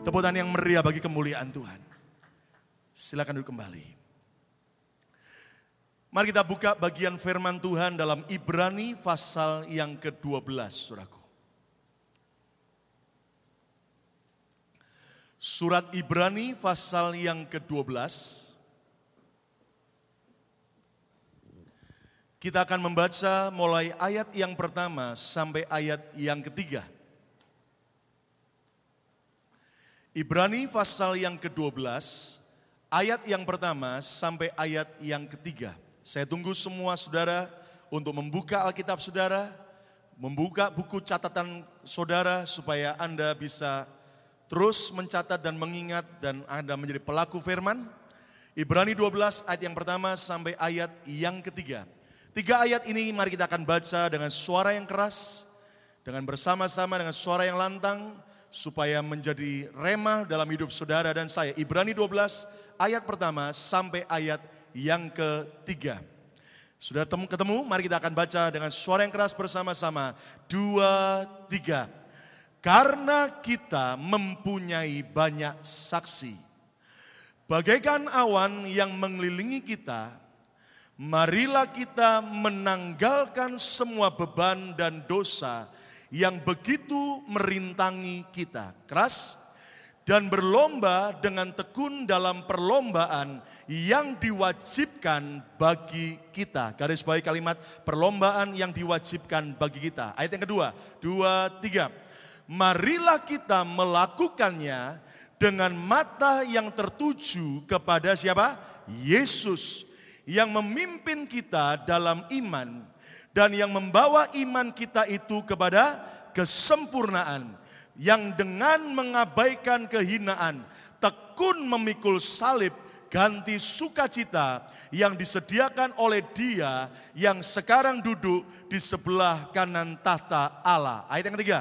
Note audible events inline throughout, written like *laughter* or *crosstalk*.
Tepuk tangan yang meriah bagi kemuliaan Tuhan. Silakan duduk kembali. Mari kita buka bagian firman Tuhan dalam Ibrani pasal yang ke-12, Saudaraku. Surat Ibrani pasal yang ke-12. Kita akan membaca mulai ayat yang pertama sampai ayat yang ketiga. Ibrani pasal yang ke-12, ayat yang pertama sampai ayat yang ketiga. Saya tunggu semua saudara untuk membuka Alkitab saudara, membuka buku catatan saudara supaya Anda bisa terus mencatat dan mengingat dan Anda menjadi pelaku firman. Ibrani 12 ayat yang pertama sampai ayat yang ketiga. Tiga ayat ini mari kita akan baca dengan suara yang keras, dengan bersama-sama dengan suara yang lantang, supaya menjadi remah dalam hidup saudara dan saya. Ibrani 12 ayat pertama sampai ayat yang ketiga. Sudah ketemu? Mari kita akan baca dengan suara yang keras bersama-sama. Dua, tiga. Karena kita mempunyai banyak saksi. Bagaikan awan yang mengelilingi kita, marilah kita menanggalkan semua beban dan dosa yang begitu merintangi kita. Keras dan berlomba dengan tekun dalam perlombaan yang diwajibkan bagi kita. Garis bawah kalimat perlombaan yang diwajibkan bagi kita. Ayat yang kedua, dua, tiga. Marilah kita melakukannya dengan mata yang tertuju kepada siapa? Yesus yang memimpin kita dalam iman dan yang membawa iman kita itu kepada kesempurnaan yang dengan mengabaikan kehinaan tekun memikul salib ganti sukacita yang disediakan oleh dia yang sekarang duduk di sebelah kanan tahta Allah. Ayat yang ketiga.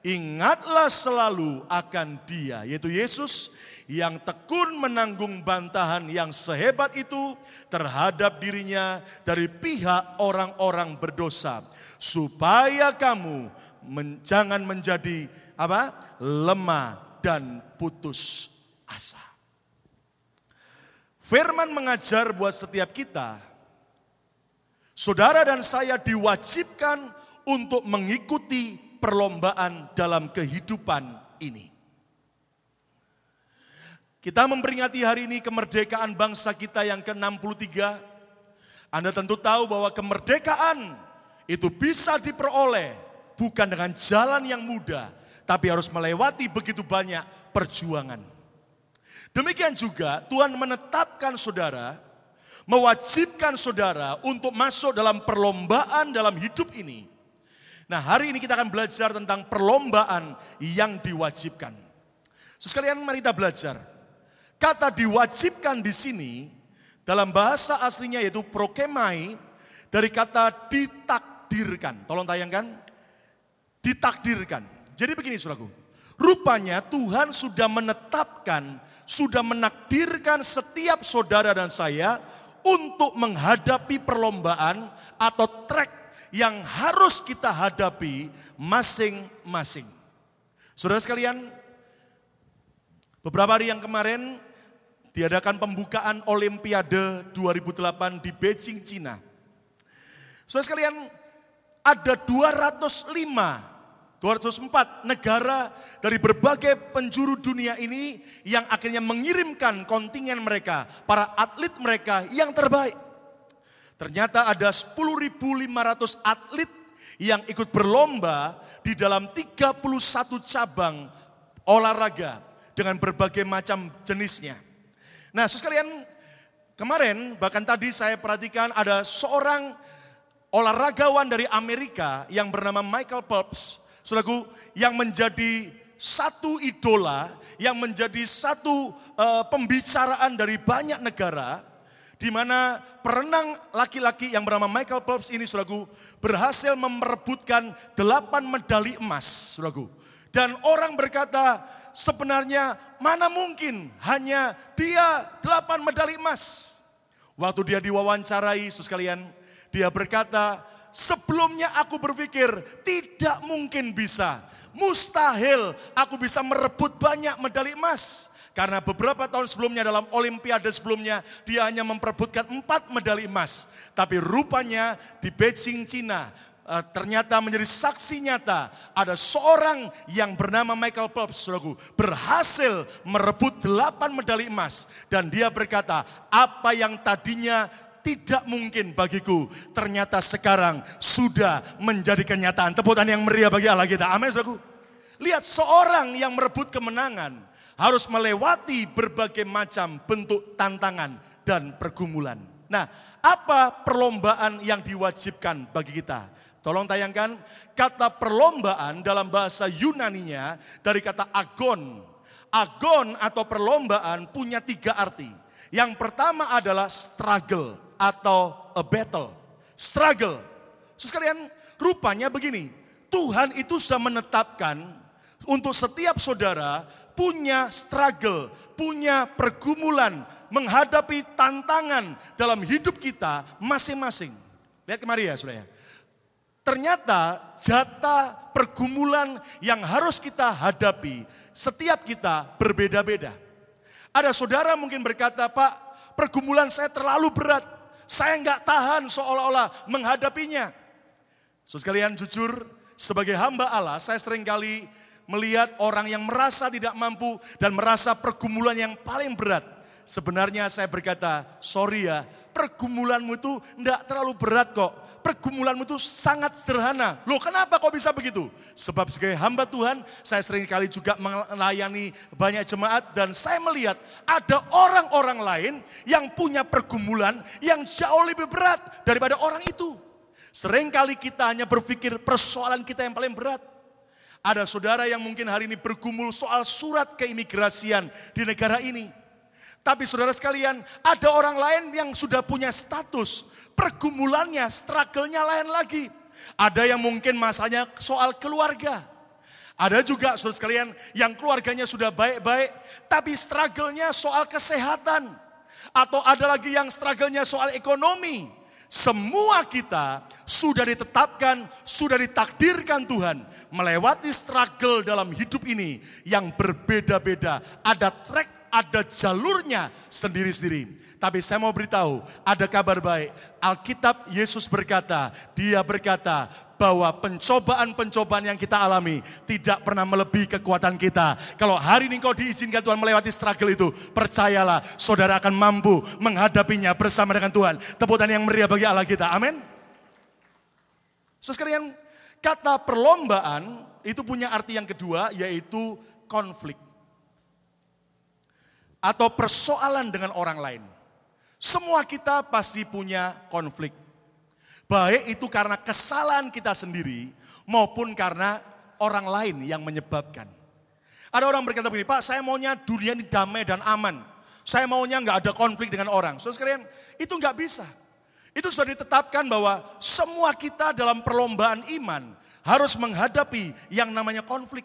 Ingatlah selalu akan dia, yaitu Yesus yang tekun menanggung bantahan yang sehebat itu terhadap dirinya dari pihak orang-orang berdosa supaya kamu men, jangan menjadi apa? lemah dan putus asa. Firman mengajar buat setiap kita saudara dan saya diwajibkan untuk mengikuti perlombaan dalam kehidupan ini. Kita memperingati hari ini kemerdekaan bangsa kita yang ke-63. Anda tentu tahu bahwa kemerdekaan itu bisa diperoleh bukan dengan jalan yang mudah, tapi harus melewati begitu banyak perjuangan. Demikian juga Tuhan menetapkan saudara, mewajibkan saudara untuk masuk dalam perlombaan dalam hidup ini. Nah hari ini kita akan belajar tentang perlombaan yang diwajibkan. Sekalian mari kita belajar Kata diwajibkan di sini dalam bahasa aslinya yaitu prokemai dari kata ditakdirkan. Tolong tayangkan. Ditakdirkan. Jadi begini suraku. Rupanya Tuhan sudah menetapkan, sudah menakdirkan setiap saudara dan saya untuk menghadapi perlombaan atau trek yang harus kita hadapi masing-masing. Saudara sekalian, beberapa hari yang kemarin diadakan pembukaan Olimpiade 2008 di Beijing, Cina. Saudara sekalian, ada 205, 204 negara dari berbagai penjuru dunia ini yang akhirnya mengirimkan kontingen mereka, para atlet mereka yang terbaik. Ternyata ada 10.500 atlet yang ikut berlomba di dalam 31 cabang olahraga dengan berbagai macam jenisnya. Nah, sekalian, kemarin bahkan tadi saya perhatikan ada seorang olahragawan dari Amerika yang bernama Michael Phelps, saudaraku, yang menjadi satu idola, yang menjadi satu uh, pembicaraan dari banyak negara, di mana perenang laki-laki yang bernama Michael Phelps ini, saudaraku, berhasil memerebutkan delapan medali emas, saudaraku. Dan orang berkata, sebenarnya mana mungkin hanya dia delapan medali emas. Waktu dia diwawancarai, sus kalian, dia berkata, sebelumnya aku berpikir tidak mungkin bisa Mustahil aku bisa merebut banyak medali emas. Karena beberapa tahun sebelumnya dalam olimpiade sebelumnya dia hanya memperebutkan empat medali emas. Tapi rupanya di Beijing, Cina uh, ternyata menjadi saksi nyata ada seorang yang bernama Michael Phelps saudaraku, berhasil merebut delapan medali emas dan dia berkata apa yang tadinya tidak mungkin bagiku ternyata sekarang sudah menjadi kenyataan. Tepuk yang meriah bagi Allah kita. Amin saudaraku. Lihat seorang yang merebut kemenangan harus melewati berbagai macam bentuk tantangan dan pergumulan. Nah, apa perlombaan yang diwajibkan bagi kita? Tolong tayangkan kata perlombaan dalam bahasa Yunaninya dari kata agon. Agon atau perlombaan punya tiga arti. Yang pertama adalah struggle atau a battle. Struggle. Sekalian rupanya begini. Tuhan itu sudah menetapkan untuk setiap saudara punya struggle, punya pergumulan, menghadapi tantangan dalam hidup kita masing-masing. Lihat kemari ya saudara. Ternyata jatah pergumulan yang harus kita hadapi setiap kita berbeda-beda. Ada saudara mungkin berkata, Pak, pergumulan saya terlalu berat. Saya nggak tahan seolah-olah menghadapinya. So, sekalian jujur, sebagai hamba Allah, saya sering kali melihat orang yang merasa tidak mampu dan merasa pergumulan yang paling berat. Sebenarnya saya berkata, sorry ya, pergumulanmu itu tidak terlalu berat kok. Pergumulanmu itu sangat sederhana. Loh kenapa kok bisa begitu? Sebab sebagai hamba Tuhan, saya sering kali juga melayani banyak jemaat dan saya melihat ada orang-orang lain yang punya pergumulan yang jauh lebih berat daripada orang itu. Seringkali kita hanya berpikir persoalan kita yang paling berat. Ada saudara yang mungkin hari ini bergumul soal surat keimigrasian di negara ini. Tapi saudara sekalian, ada orang lain yang sudah punya status. Pergumulannya, struggle-nya lain lagi. Ada yang mungkin masanya soal keluarga. Ada juga saudara sekalian yang keluarganya sudah baik-baik, tapi struggle-nya soal kesehatan. Atau ada lagi yang struggle-nya soal ekonomi. Semua kita sudah ditetapkan, sudah ditakdirkan Tuhan melewati struggle dalam hidup ini yang berbeda-beda. Ada track, ada jalurnya sendiri-sendiri. Tapi saya mau beritahu, ada kabar baik. Alkitab Yesus berkata, dia berkata bahwa pencobaan-pencobaan yang kita alami tidak pernah melebihi kekuatan kita. Kalau hari ini kau diizinkan Tuhan melewati struggle itu, percayalah saudara akan mampu menghadapinya bersama dengan Tuhan. Teputan yang meriah bagi Allah kita. Amin. Sekalian, kata perlombaan itu punya arti yang kedua yaitu konflik. Atau persoalan dengan orang lain. Semua kita pasti punya konflik. Baik itu karena kesalahan kita sendiri maupun karena orang lain yang menyebabkan. Ada orang berkata begini, Pak saya maunya dunia ini damai dan aman. Saya maunya nggak ada konflik dengan orang. So sekalian, itu nggak bisa. Itu sudah ditetapkan bahwa semua kita dalam perlombaan iman harus menghadapi yang namanya konflik.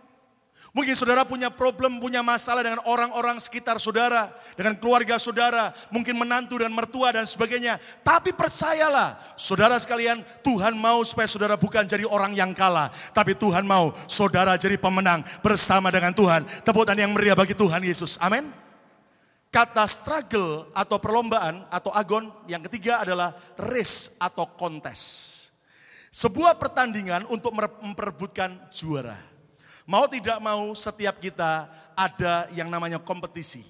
Mungkin saudara punya problem, punya masalah dengan orang-orang sekitar saudara, dengan keluarga saudara, mungkin menantu dan mertua dan sebagainya. Tapi percayalah, saudara sekalian, Tuhan mau supaya saudara bukan jadi orang yang kalah, tapi Tuhan mau saudara jadi pemenang bersama dengan Tuhan. Tepukan yang meriah bagi Tuhan Yesus. Amin. Kata struggle atau perlombaan atau agon, yang ketiga adalah race atau kontes. Sebuah pertandingan untuk memperebutkan juara. Mau tidak mau setiap kita ada yang namanya kompetisi.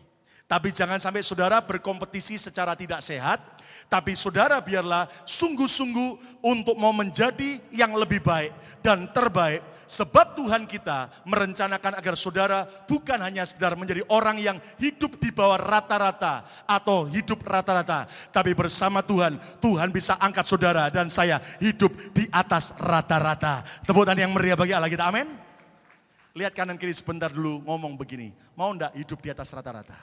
Tapi jangan sampai saudara berkompetisi secara tidak sehat. Tapi saudara biarlah sungguh-sungguh untuk mau menjadi yang lebih baik dan terbaik. Sebab Tuhan kita merencanakan agar saudara bukan hanya sekedar menjadi orang yang hidup di bawah rata-rata atau hidup rata-rata. Tapi bersama Tuhan, Tuhan bisa angkat saudara dan saya hidup di atas rata-rata. Tepukan yang meriah bagi Allah kita, amin. Lihat kanan kiri sebentar dulu ngomong begini. Mau ndak hidup di atas rata-rata?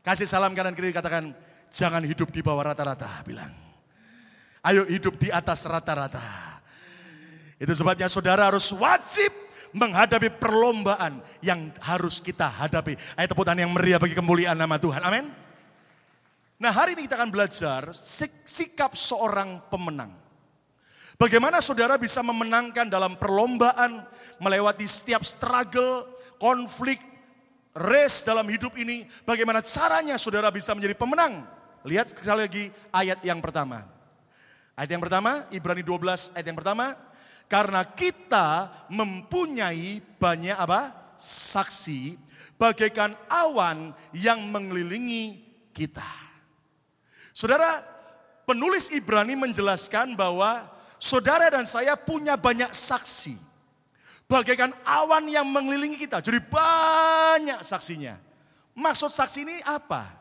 Kasih salam kanan kiri katakan, jangan hidup di bawah rata-rata. Bilang, ayo hidup di atas rata-rata. Itu sebabnya saudara harus wajib menghadapi perlombaan yang harus kita hadapi. Ayo tepuk tangan yang meriah bagi kemuliaan nama Tuhan. Amin. Nah hari ini kita akan belajar sikap seorang pemenang. Bagaimana saudara bisa memenangkan dalam perlombaan, melewati setiap struggle, konflik, race dalam hidup ini. Bagaimana caranya saudara bisa menjadi pemenang? Lihat sekali lagi ayat yang pertama. Ayat yang pertama, Ibrani 12 ayat yang pertama. Karena kita mempunyai banyak apa? Saksi bagaikan awan yang mengelilingi kita. Saudara, penulis Ibrani menjelaskan bahwa Saudara dan saya punya banyak saksi. Bagaikan awan yang mengelilingi kita. Jadi banyak saksinya. Maksud saksi ini apa?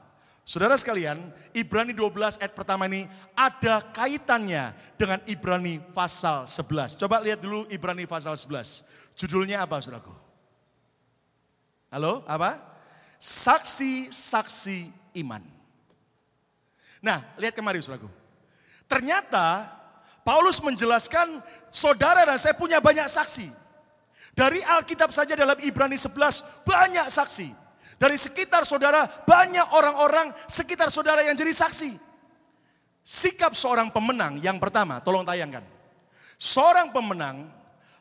Saudara sekalian, Ibrani 12 ayat pertama ini ada kaitannya dengan Ibrani pasal 11. Coba lihat dulu Ibrani pasal 11. Judulnya apa saudaraku? Halo, apa? Saksi-saksi iman. Nah, lihat kemari saudaraku. Ternyata Paulus menjelaskan, saudara dan saya punya banyak saksi. Dari Alkitab saja dalam Ibrani 11 banyak saksi. Dari sekitar saudara banyak orang-orang sekitar saudara yang jadi saksi. Sikap seorang pemenang yang pertama, tolong tayangkan. Seorang pemenang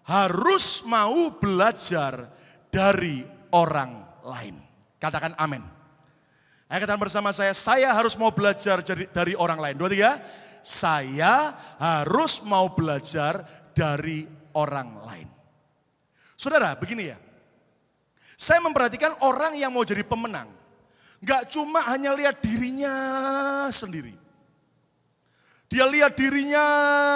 harus mau belajar dari orang lain. Katakan amin. Ayo katakan bersama saya, saya harus mau belajar dari orang lain. Dua, tiga saya harus mau belajar dari orang lain. Saudara, begini ya. Saya memperhatikan orang yang mau jadi pemenang. Gak cuma hanya lihat dirinya sendiri. Dia lihat dirinya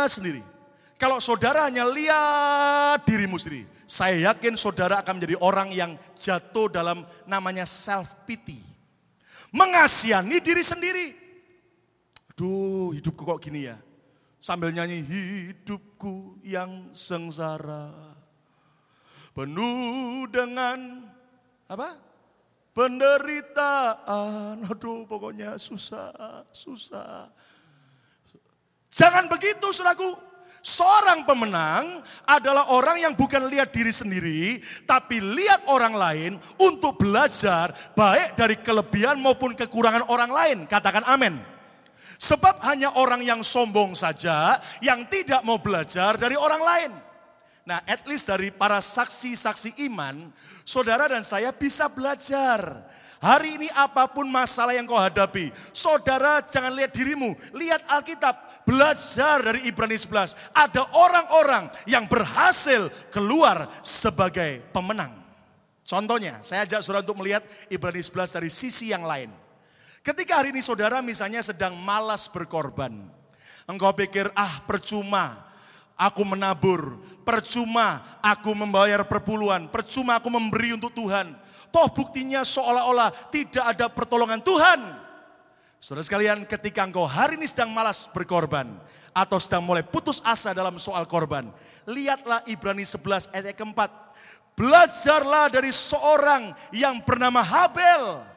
sendiri. Kalau saudara hanya lihat dirimu sendiri. Saya yakin saudara akan menjadi orang yang jatuh dalam namanya self pity. Mengasihani diri sendiri. Aduh hidupku kok gini ya. Sambil nyanyi hidupku yang sengsara. Penuh dengan apa? Penderitaan. Aduh pokoknya susah, susah. Jangan begitu suraku. Seorang pemenang adalah orang yang bukan lihat diri sendiri, tapi lihat orang lain untuk belajar baik dari kelebihan maupun kekurangan orang lain. Katakan amin. Sebab hanya orang yang sombong saja yang tidak mau belajar dari orang lain. Nah, at least dari para saksi-saksi iman, saudara dan saya bisa belajar. Hari ini apa pun masalah yang kau hadapi, saudara jangan lihat dirimu, lihat Alkitab, belajar dari Ibrani 11. Ada orang-orang yang berhasil keluar sebagai pemenang. Contohnya, saya ajak saudara untuk melihat Ibrani 11 dari sisi yang lain. Ketika hari ini saudara misalnya sedang malas berkorban. Engkau pikir, ah percuma aku menabur. Percuma aku membayar perpuluhan. Percuma aku memberi untuk Tuhan. Toh buktinya seolah-olah tidak ada pertolongan Tuhan. Saudara sekalian ketika engkau hari ini sedang malas berkorban. Atau sedang mulai putus asa dalam soal korban. Lihatlah Ibrani 11 ayat keempat. Belajarlah dari seorang yang bernama Habel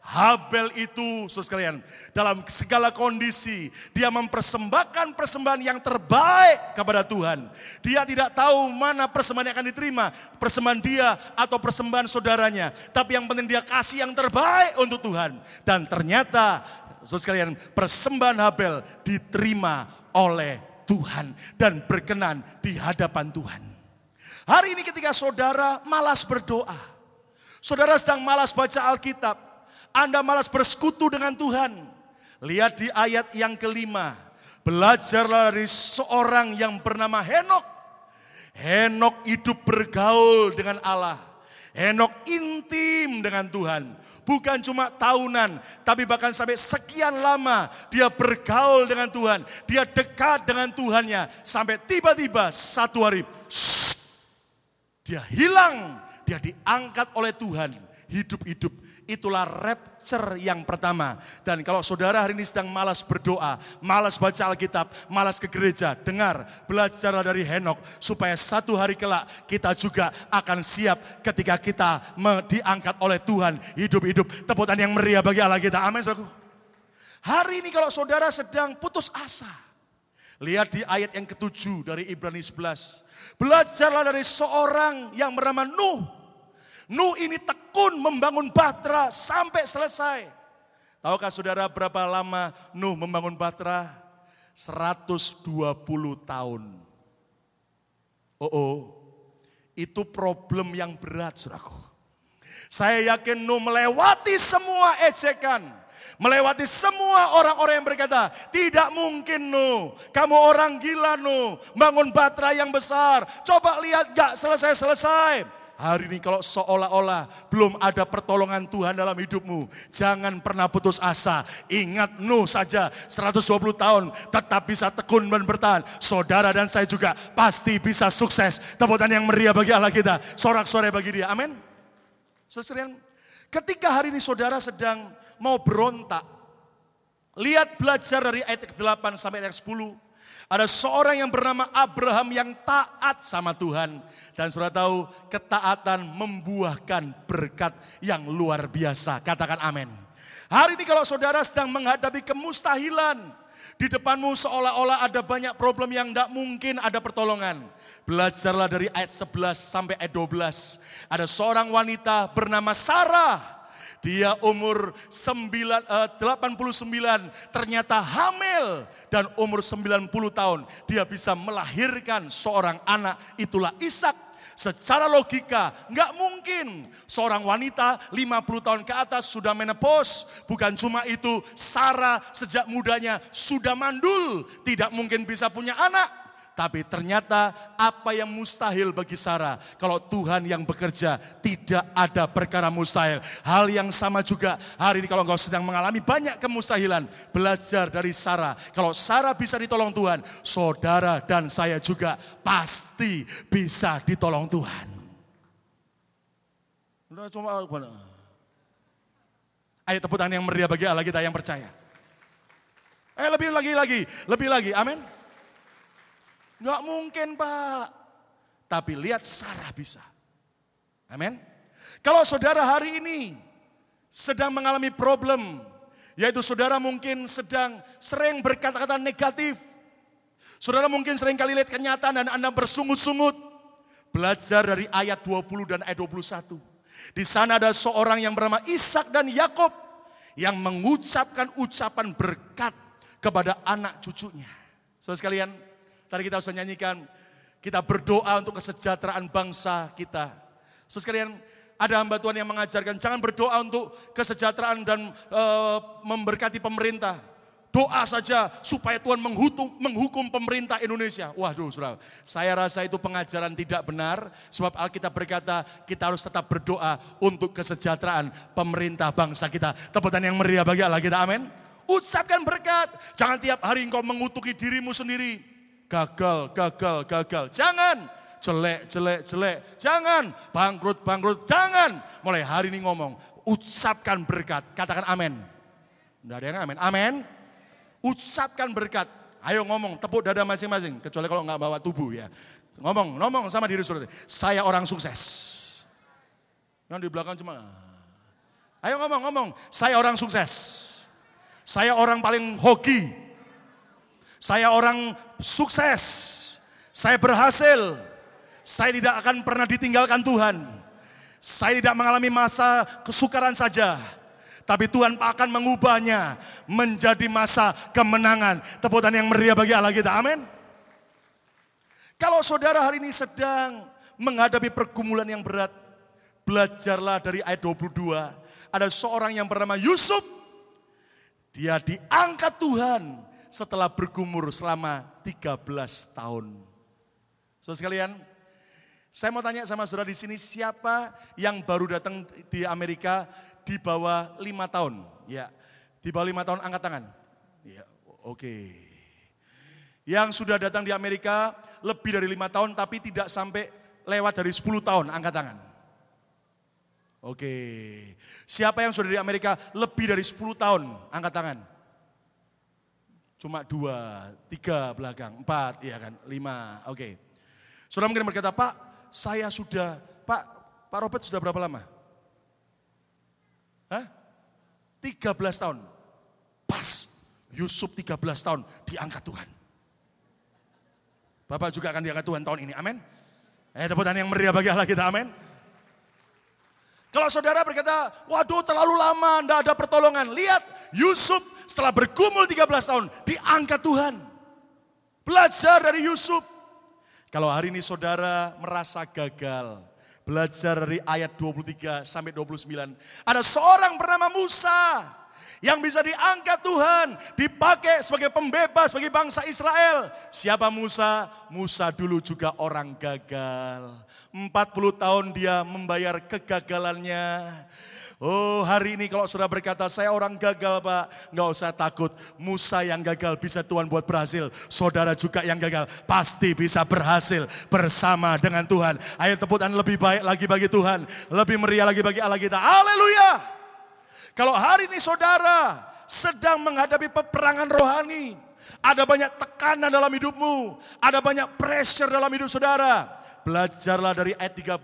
Habel itu, saudara sekalian, dalam segala kondisi, dia mempersembahkan persembahan yang terbaik kepada Tuhan. Dia tidak tahu mana persembahan yang akan diterima, persembahan dia atau persembahan saudaranya. Tapi yang penting dia kasih yang terbaik untuk Tuhan. Dan ternyata, saudara sekalian, persembahan Habel diterima oleh Tuhan dan berkenan di hadapan Tuhan. Hari ini ketika saudara malas berdoa, saudara sedang malas baca Alkitab, anda malas bersekutu dengan Tuhan. Lihat di ayat yang kelima. Belajarlah dari seorang yang bernama Henok. Henok hidup bergaul dengan Allah. Henok intim dengan Tuhan. Bukan cuma tahunan, tapi bahkan sampai sekian lama dia bergaul dengan Tuhan. Dia dekat dengan Tuhannya. Sampai tiba-tiba satu hari, shh, dia hilang. Dia diangkat oleh Tuhan. Hidup-hidup Itulah rapture yang pertama. Dan kalau saudara hari ini sedang malas berdoa, malas baca Alkitab, malas ke gereja, dengar, belajarlah dari Henok. Supaya satu hari kelak kita juga akan siap ketika kita diangkat oleh Tuhan. Hidup-hidup teputan yang meriah bagi Allah kita. Amin saudaraku. Hari ini kalau saudara sedang putus asa. Lihat di ayat yang ketujuh dari Ibrani 11. Belajarlah dari seorang yang bernama Nuh Nuh ini tekun membangun Batra sampai selesai. Tahukah saudara berapa lama Nuh membangun Batra? 120 tahun. Oh, oh. Itu problem yang berat, suraku. Saya yakin Nuh melewati semua ejekan. Melewati semua orang-orang yang berkata, tidak mungkin Nuh, kamu orang gila Nuh, bangun batra yang besar. Coba lihat gak selesai-selesai. Hari ini kalau seolah-olah belum ada pertolongan Tuhan dalam hidupmu, jangan pernah putus asa. Ingat Nuh saja 120 tahun tetap bisa tekun dan bertahan. Saudara dan saya juga pasti bisa sukses. Tepukan yang meriah bagi Allah kita, sorak-sorai bagi dia. Amin. Saudara ketika hari ini saudara sedang mau berontak, lihat belajar dari ayat 8 sampai ayat 10. Ada seorang yang bernama Abraham yang taat sama Tuhan. Dan sudah tahu ketaatan membuahkan berkat yang luar biasa. Katakan amin. Hari ini kalau saudara sedang menghadapi kemustahilan. Di depanmu seolah-olah ada banyak problem yang tidak mungkin ada pertolongan. Belajarlah dari ayat 11 sampai ayat 12. Ada seorang wanita bernama Sarah dia umur 9, uh, 89 ternyata hamil dan umur 90 tahun dia bisa melahirkan seorang anak itulah Ishak. Secara logika nggak mungkin seorang wanita 50 tahun ke atas sudah menepos. Bukan cuma itu, Sarah sejak mudanya sudah mandul, tidak mungkin bisa punya anak. Tapi ternyata apa yang mustahil bagi Sarah, kalau Tuhan yang bekerja, tidak ada perkara mustahil. Hal yang sama juga hari ini kalau engkau sedang mengalami banyak kemustahilan, belajar dari Sarah. Kalau Sarah bisa ditolong Tuhan, saudara dan saya juga pasti bisa ditolong Tuhan. Cuma Ayo tepuk tangan yang meriah bagi Allah kita yang percaya. Eh lebih lagi lagi, lebih lagi. Amin. Nggak mungkin Pak. Tapi lihat Sarah bisa. Amin. Kalau saudara hari ini sedang mengalami problem, yaitu saudara mungkin sedang sering berkata-kata negatif. Saudara mungkin sering kali lihat kenyataan dan Anda bersungut-sungut. Belajar dari ayat 20 dan ayat 21. Di sana ada seorang yang bernama Ishak dan Yakob yang mengucapkan ucapan berkat kepada anak cucunya. Saudara sekalian, Tadi kita sudah nyanyikan, kita berdoa untuk kesejahteraan bangsa kita. Terus kalian ada hamba Tuhan yang mengajarkan, jangan berdoa untuk kesejahteraan dan e, memberkati pemerintah. Doa saja supaya Tuhan menghukum, menghukum pemerintah Indonesia. Waduh, saudara, saya rasa itu pengajaran tidak benar. Sebab Alkitab berkata kita harus tetap berdoa untuk kesejahteraan pemerintah bangsa kita. Teputan yang meriah bagi Allah kita, amin. Ucapkan berkat. Jangan tiap hari engkau mengutuki dirimu sendiri gagal, gagal, gagal. Jangan jelek, jelek, jelek. Jangan bangkrut, bangkrut. Jangan. Mulai hari ini ngomong, ucapkan berkat. Katakan amin. Tidak ada yang amin. Amin. Ucapkan berkat. Ayo ngomong, tepuk dada masing-masing. Kecuali kalau nggak bawa tubuh ya. Ngomong, ngomong sama diri sendiri. Saya orang sukses. Yang di belakang cuma. Ayo ngomong, ngomong. Saya orang sukses. Saya orang paling hoki. Saya orang sukses. Saya berhasil. Saya tidak akan pernah ditinggalkan Tuhan. Saya tidak mengalami masa kesukaran saja. Tapi Tuhan akan mengubahnya menjadi masa kemenangan. Tepukan yang meriah bagi Allah kita. Amin. Kalau saudara hari ini sedang menghadapi pergumulan yang berat, belajarlah dari ayat 22. Ada seorang yang bernama Yusuf. Dia diangkat Tuhan setelah bergumur selama 13 tahun. Saudara sekalian, saya mau tanya sama saudara di sini, siapa yang baru datang di Amerika di bawah lima tahun? Ya, di bawah lima tahun angkat tangan. Ya, oke. Okay. Yang sudah datang di Amerika lebih dari lima tahun tapi tidak sampai lewat dari 10 tahun angkat tangan. Oke. Siapa yang sudah di Amerika lebih dari 10 tahun angkat tangan? Cuma dua, tiga belakang, empat, ya kan, lima, oke. Okay. Saudara mungkin berkata, Pak, saya sudah, Pak, Pak Robert sudah berapa lama? Hah? 13 tahun. Pas, Yusuf 13 tahun diangkat Tuhan. Bapak juga akan diangkat Tuhan tahun ini, amin. Eh, tepuk tangan yang meriah bagi Allah kita, amin. Kalau saudara berkata, waduh terlalu lama, tidak ada pertolongan. Lihat, Yusuf setelah bergumul 13 tahun, diangkat Tuhan. Belajar dari Yusuf. Kalau hari ini saudara merasa gagal, belajar dari ayat 23 sampai 29. Ada seorang bernama Musa yang bisa diangkat Tuhan, dipakai sebagai pembebas bagi bangsa Israel. Siapa Musa? Musa dulu juga orang gagal. 40 tahun dia membayar kegagalannya. Oh hari ini kalau sudah berkata saya orang gagal pak, nggak usah takut. Musa yang gagal bisa Tuhan buat berhasil. Saudara juga yang gagal pasti bisa berhasil bersama dengan Tuhan. Ayo tepuk tangan lebih baik lagi bagi Tuhan, lebih meriah lagi bagi Allah kita. Haleluya! Kalau hari ini saudara sedang menghadapi peperangan rohani, ada banyak tekanan dalam hidupmu, ada banyak pressure dalam hidup saudara. Belajarlah dari ayat 30.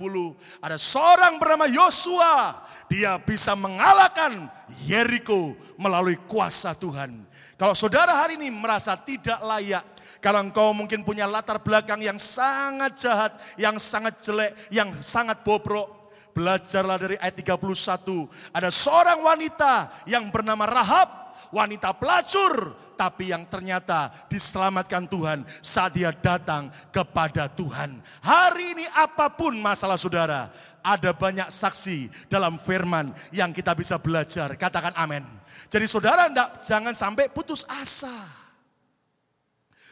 Ada seorang bernama Yosua dia bisa mengalahkan Yeriko melalui kuasa Tuhan. Kalau saudara hari ini merasa tidak layak, kalau engkau mungkin punya latar belakang yang sangat jahat, yang sangat jelek, yang sangat bobrok, belajarlah dari ayat 31. Ada seorang wanita yang bernama Rahab, wanita pelacur, tapi yang ternyata diselamatkan Tuhan saat dia datang kepada Tuhan. Hari ini apa pun masalah saudara, ada banyak saksi dalam firman yang kita bisa belajar. Katakan amin. Jadi saudara enggak, jangan sampai putus asa.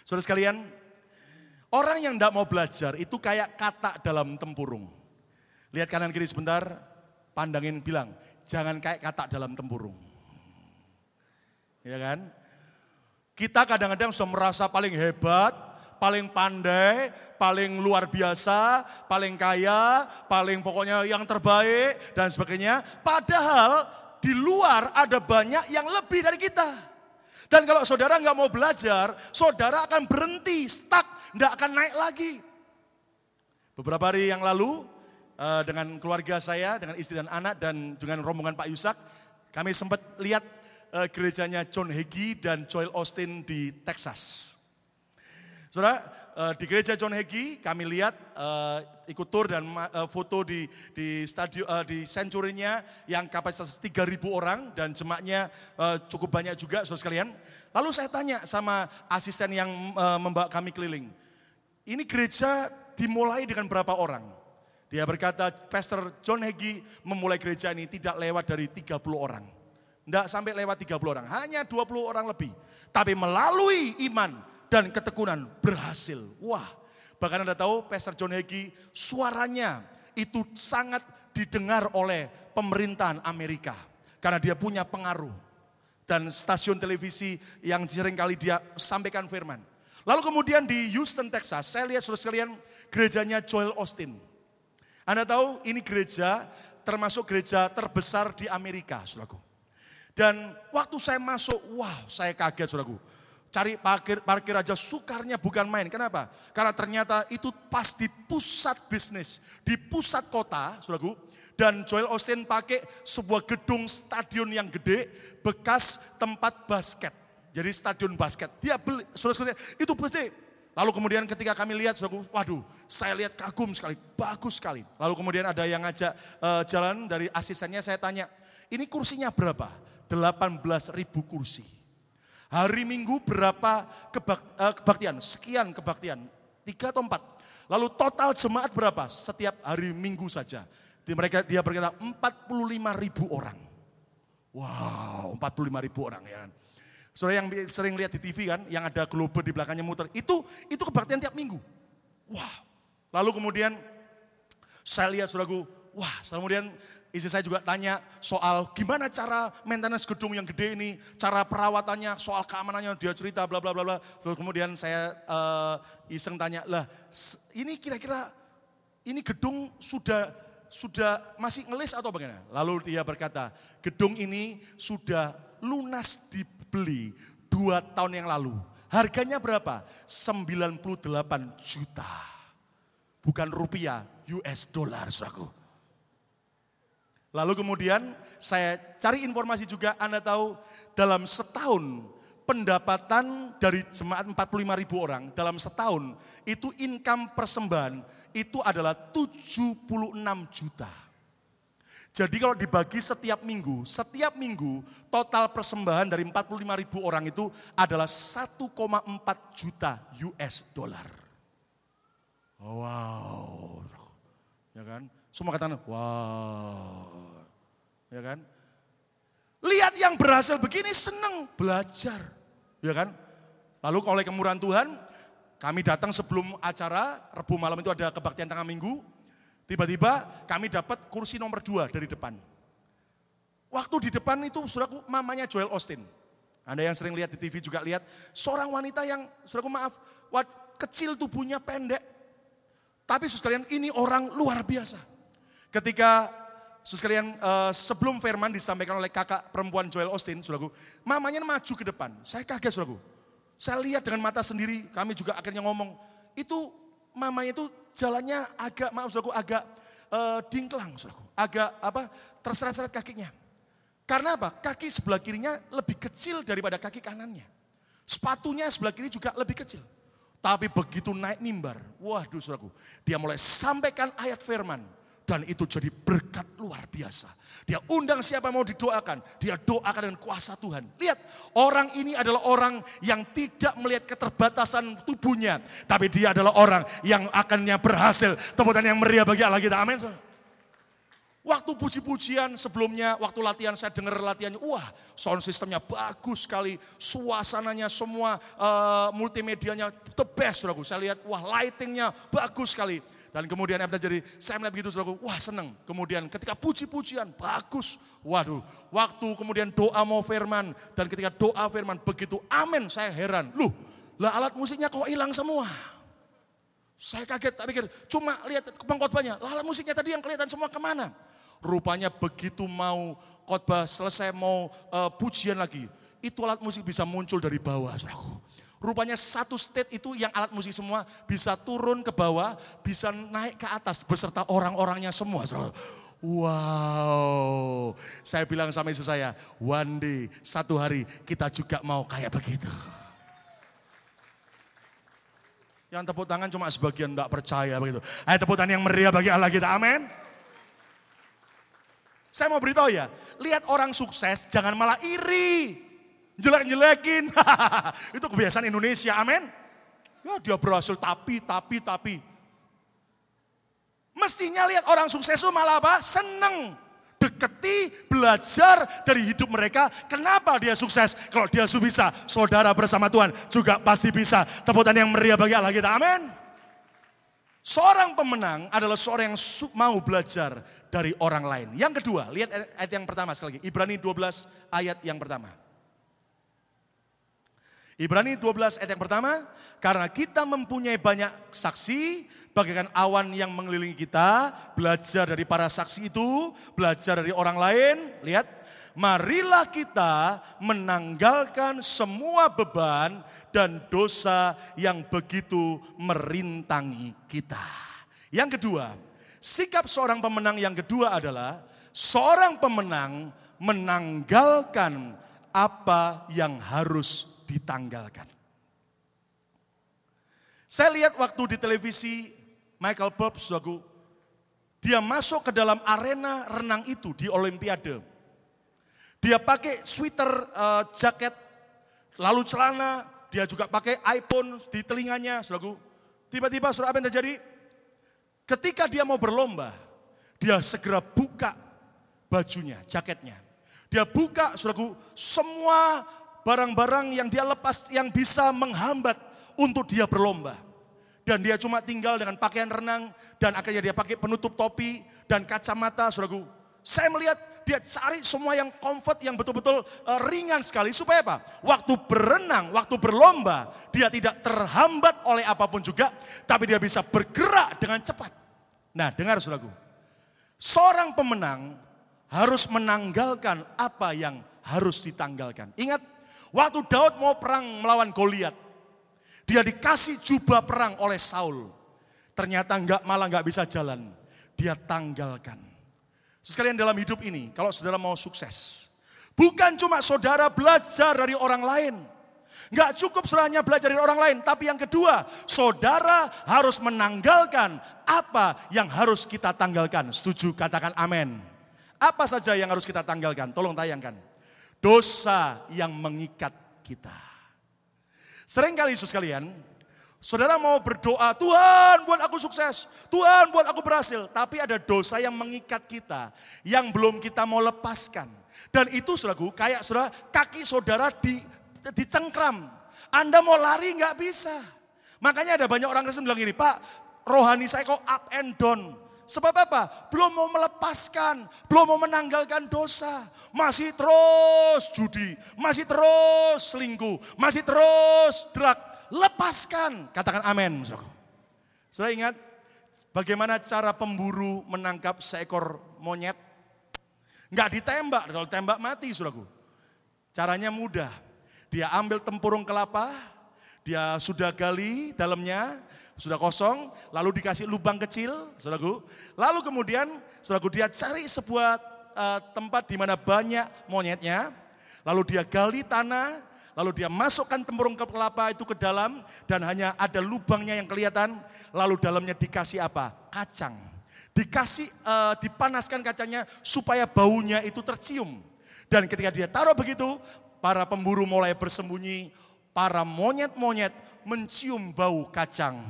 Saudara sekalian, orang yang tidak mau belajar itu kayak kata dalam tempurung. Lihat kanan kiri sebentar, pandangin bilang, jangan kayak kata dalam tempurung. Ya kan? Kita kadang-kadang sudah merasa paling hebat, paling pandai, paling luar biasa, paling kaya, paling pokoknya yang terbaik dan sebagainya. Padahal di luar ada banyak yang lebih dari kita. Dan kalau saudara nggak mau belajar, saudara akan berhenti, stuck, nggak akan naik lagi. Beberapa hari yang lalu eh, dengan keluarga saya, dengan istri dan anak dan dengan rombongan Pak Yusak, kami sempat lihat eh, gerejanya John Hagee dan Joel Austin di Texas. Saudara, uh, di gereja John Hagee kami lihat uh, ikut tur dan uh, foto di di stadion uh, di centurinya yang kapasitas 3000 orang dan jemaatnya uh, cukup banyak juga Saudara sekalian. Lalu saya tanya sama asisten yang uh, membawa kami keliling. Ini gereja dimulai dengan berapa orang? Dia berkata, Pastor John Hagee memulai gereja ini tidak lewat dari 30 orang. Tidak sampai lewat 30 orang, hanya 20 orang lebih. Tapi melalui iman, dan ketekunan berhasil. Wah, bahkan Anda tahu Pastor John Hagee suaranya itu sangat didengar oleh pemerintahan Amerika. Karena dia punya pengaruh. Dan stasiun televisi yang sering kali dia sampaikan firman. Lalu kemudian di Houston, Texas, saya lihat saudara sekalian gerejanya Joel Austin. Anda tahu ini gereja termasuk gereja terbesar di Amerika, saudaraku. Dan waktu saya masuk, wow saya kaget saudaraku Cari parkir, parkir aja sukarnya bukan main. Kenapa? Karena ternyata itu pas di pusat bisnis, di pusat kota, saudaraku. Dan Joel Austin pakai sebuah gedung stadion yang gede, bekas tempat basket. Jadi stadion basket. Dia beli, saudara-saudara, itu pasti. Lalu kemudian ketika kami lihat, saudaraku, waduh, saya lihat kagum sekali, bagus sekali. Lalu kemudian ada yang ngajak uh, jalan dari asistennya, saya tanya, ini kursinya berapa? 18 ribu kursi. Hari Minggu berapa uh, kebaktian? Sekian kebaktian. Tiga atau empat. Lalu total jemaat berapa? Setiap hari Minggu saja. Di mereka dia berkata 45 ribu orang. Wow, 45 ribu orang ya kan. Saudara yang sering lihat di TV kan, yang ada globe di belakangnya muter, itu itu kebaktian tiap minggu. Wah, lalu kemudian saya lihat saudaraku, wah, kemudian Istri saya juga tanya soal gimana cara maintenance gedung yang gede ini, cara perawatannya, soal keamanannya, dia cerita bla bla bla bla. Lalu kemudian saya uh, iseng tanya, "Lah, ini kira-kira ini gedung sudah sudah masih ngelis atau bagaimana?" Lalu dia berkata, "Gedung ini sudah lunas dibeli dua tahun yang lalu. Harganya berapa? 98 juta. Bukan rupiah, US dollar, Saudaraku. Lalu kemudian saya cari informasi juga, Anda tahu dalam setahun pendapatan dari jemaat 45 ribu orang dalam setahun itu income persembahan itu adalah 76 juta. Jadi kalau dibagi setiap minggu, setiap minggu total persembahan dari 45 ribu orang itu adalah 1,4 juta US dollar. Wow. Ya kan? Semua katakan, wow. Ya kan? Lihat yang berhasil begini seneng belajar. Ya kan? Lalu oleh kemurahan Tuhan, kami datang sebelum acara, Rebu malam itu ada kebaktian tengah minggu. Tiba-tiba kami dapat kursi nomor dua dari depan. Waktu di depan itu suraku mamanya Joel Austin. Anda yang sering lihat di TV juga lihat seorang wanita yang suraku maaf, kecil tubuhnya pendek. Tapi sekalian ini orang luar biasa. Ketika sekalian uh, sebelum firman disampaikan oleh kakak perempuan Joel Austin, saudaraku, mamanya maju ke depan. Saya kaget, saudaraku. Saya lihat dengan mata sendiri, kami juga akhirnya ngomong, itu mamanya itu jalannya agak, maaf saudaraku, agak uh, dingklang, saudaraku. Agak apa, terseret-seret kakinya. Karena apa? Kaki sebelah kirinya lebih kecil daripada kaki kanannya. Sepatunya sebelah kiri juga lebih kecil. Tapi begitu naik mimbar, waduh saudaraku, dia mulai sampaikan ayat firman. Dan itu jadi berkat luar biasa. Dia undang siapa mau didoakan, dia doakan dengan kuasa Tuhan. Lihat, orang ini adalah orang yang tidak melihat keterbatasan tubuhnya. Tapi dia adalah orang yang akannya berhasil. Tepukan yang meriah bagi Allah kita, amin. Waktu puji-pujian sebelumnya, waktu latihan saya dengar latihannya, wah sound systemnya bagus sekali, suasananya semua uh, multimedianya the best. Saya lihat, wah lightingnya bagus sekali. Dan kemudian apa terjadi? Saya melihat begitu, saudaraku, wah senang. Kemudian ketika puji-pujian, bagus. Waduh, waktu kemudian doa mau firman, dan ketika doa firman begitu amin, saya heran. Loh, lah alat musiknya kok hilang semua? Saya kaget, tak pikir, cuma lihat pengkhotbahnya, lah alat musiknya tadi yang kelihatan semua ke mana? Rupanya begitu mau khotbah selesai mau uh, pujian lagi, itu alat musik bisa muncul dari bawah. Rupanya satu state itu yang alat musik semua bisa turun ke bawah, bisa naik ke atas beserta orang-orangnya semua. Wow, saya bilang sama istri saya, one day, satu hari kita juga mau kayak begitu. Yang tepuk tangan cuma sebagian tidak percaya begitu. Ayo tepuk tangan yang meriah bagi Allah kita, amin. Saya mau beritahu ya, lihat orang sukses jangan malah iri. Jelek-jelekin. *laughs* Itu kebiasaan Indonesia, amin. Ya dia berhasil tapi, tapi, tapi. Mestinya lihat orang sukses itu malah apa? Seneng. Deketi, belajar dari hidup mereka. Kenapa dia sukses? Kalau dia bisa, saudara bersama Tuhan juga pasti bisa. Teputan yang meriah bagi Allah kita, amin. Seorang pemenang adalah seorang yang mau belajar dari orang lain. Yang kedua, lihat ayat yang pertama sekali lagi. Ibrani 12 ayat yang pertama. Ibrani 12 ayat yang pertama, karena kita mempunyai banyak saksi, bagaikan awan yang mengelilingi kita, belajar dari para saksi itu, belajar dari orang lain, lihat, marilah kita menanggalkan semua beban dan dosa yang begitu merintangi kita. Yang kedua, sikap seorang pemenang yang kedua adalah seorang pemenang menanggalkan apa yang harus ditanggalkan. Saya lihat waktu di televisi Michael Phelps, dia masuk ke dalam arena renang itu di Olimpiade dia pakai sweater uh, jaket, lalu celana, dia juga pakai iPhone di telinganya, saudaraku. Tiba-tiba saudara apa yang terjadi? Ketika dia mau berlomba, dia segera buka bajunya, jaketnya. Dia buka, saudaraku, semua barang-barang yang dia lepas yang bisa menghambat untuk dia berlomba. Dan dia cuma tinggal dengan pakaian renang dan akhirnya dia pakai penutup topi dan kacamata, saudaraku. Saya melihat dia cari semua yang comfort, yang betul-betul uh, ringan sekali. Supaya apa? Waktu berenang, waktu berlomba, dia tidak terhambat oleh apa pun juga, tapi dia bisa bergerak dengan cepat. Nah, dengar saudaraku. Seorang pemenang harus menanggalkan apa yang harus ditanggalkan. Ingat, waktu Daud mau perang melawan Goliat, dia dikasih jubah perang oleh Saul. Ternyata enggak malah enggak bisa jalan. Dia tanggalkan. Sekalian dalam hidup ini, kalau saudara mau sukses, bukan cuma saudara belajar dari orang lain. Nggak cukup saudaranya belajar dari orang lain, tapi yang kedua, saudara harus menanggalkan apa yang harus kita tanggalkan. Setuju? Katakan amin. Apa saja yang harus kita tanggalkan? Tolong tayangkan. Dosa yang mengikat kita. Sering kali Yesus kalian, Saudara mau berdoa, Tuhan buat aku sukses, Tuhan buat aku berhasil. Tapi ada dosa yang mengikat kita, yang belum kita mau lepaskan. Dan itu saudaraku, kayak saudara, kaki saudara di, dicengkram. Anda mau lari nggak bisa. Makanya ada banyak orang Kristen bilang gini, Pak, rohani saya kok up and down. Sebab apa? Belum mau melepaskan, belum mau menanggalkan dosa. Masih terus judi, masih terus selingkuh, masih terus drug lepaskan. Katakan amin. Sudah ingat bagaimana cara pemburu menangkap seekor monyet? Enggak ditembak, kalau tembak mati suraku. Caranya mudah. Dia ambil tempurung kelapa, dia sudah gali dalamnya, sudah kosong, lalu dikasih lubang kecil, saudaraku. Lalu kemudian, saudaraku, dia cari sebuah uh, tempat di mana banyak monyetnya, lalu dia gali tanah, Lalu dia masukkan tempurung kelapa itu ke dalam dan hanya ada lubangnya yang kelihatan. Lalu dalamnya dikasih apa? Kacang. Dikasih uh, dipanaskan kacangnya supaya baunya itu tercium. Dan ketika dia taruh begitu, para pemburu mulai bersembunyi. Para monyet-monyet mencium bau kacang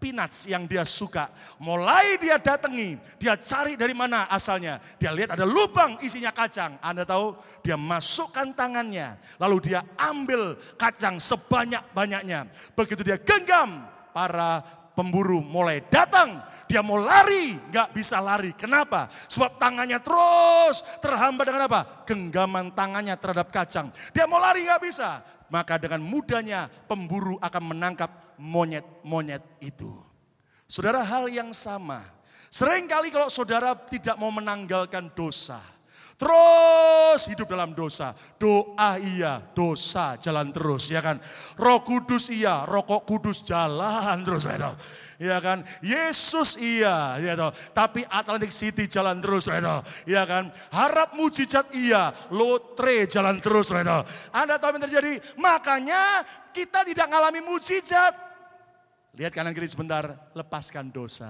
peanuts yang dia suka. Mulai dia datangi, dia cari dari mana asalnya. Dia lihat ada lubang isinya kacang. Anda tahu, dia masukkan tangannya. Lalu dia ambil kacang sebanyak-banyaknya. Begitu dia genggam, para pemburu mulai datang. Dia mau lari, nggak bisa lari. Kenapa? Sebab tangannya terus terhambat dengan apa? Genggaman tangannya terhadap kacang. Dia mau lari nggak bisa. Maka dengan mudahnya pemburu akan menangkap monyet-monyet itu. Saudara hal yang sama. Seringkali kalau saudara tidak mau menanggalkan dosa. Terus hidup dalam dosa. Doa iya, dosa jalan terus ya kan. Roh kudus iya, rokok kudus jalan terus ya ya kan? Yesus iya, ya toh. Tapi Atlantic City jalan terus, ya toh. Ya kan? Harap mujizat iya, lotre jalan terus, ya toh. Anda tahu yang terjadi? Makanya kita tidak mengalami mujizat. Lihat kanan kiri sebentar, lepaskan dosa.